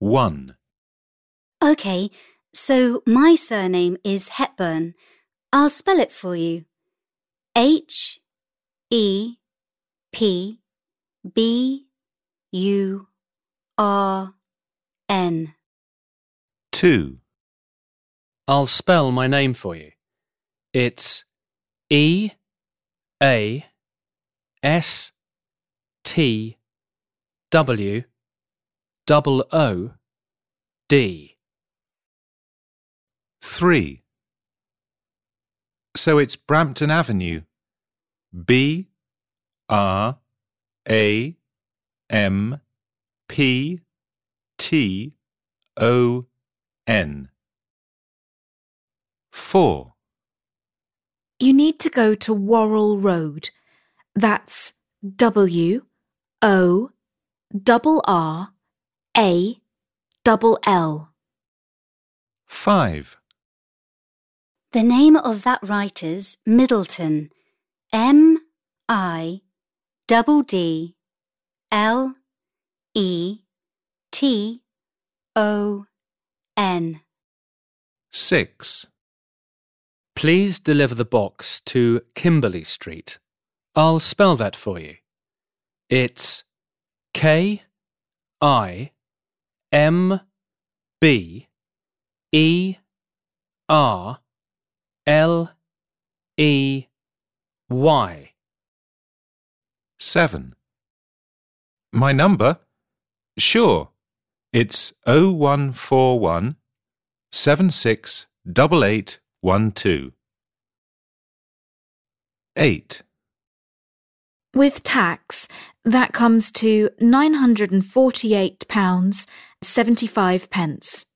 1. OK, so my surname is Hepburn. I'll spell it for you. H E P B U R N. 2. I'll spell my name for you. It's E A S T W double O D. 3. So it's Brampton Avenue. B R A M P T O N. 4. You need to go to Worrell Road. That's W O double R A double L. 5. The name of that writer's Middleton. M I double D L E T O N. 6. Please deliver the box to Kimberley Street. I'll spell that for you. It's K I M B E R L E Y. 7. My number? Sure. It's 0141 768812. 8. With tax, that comes to £948.75. pence.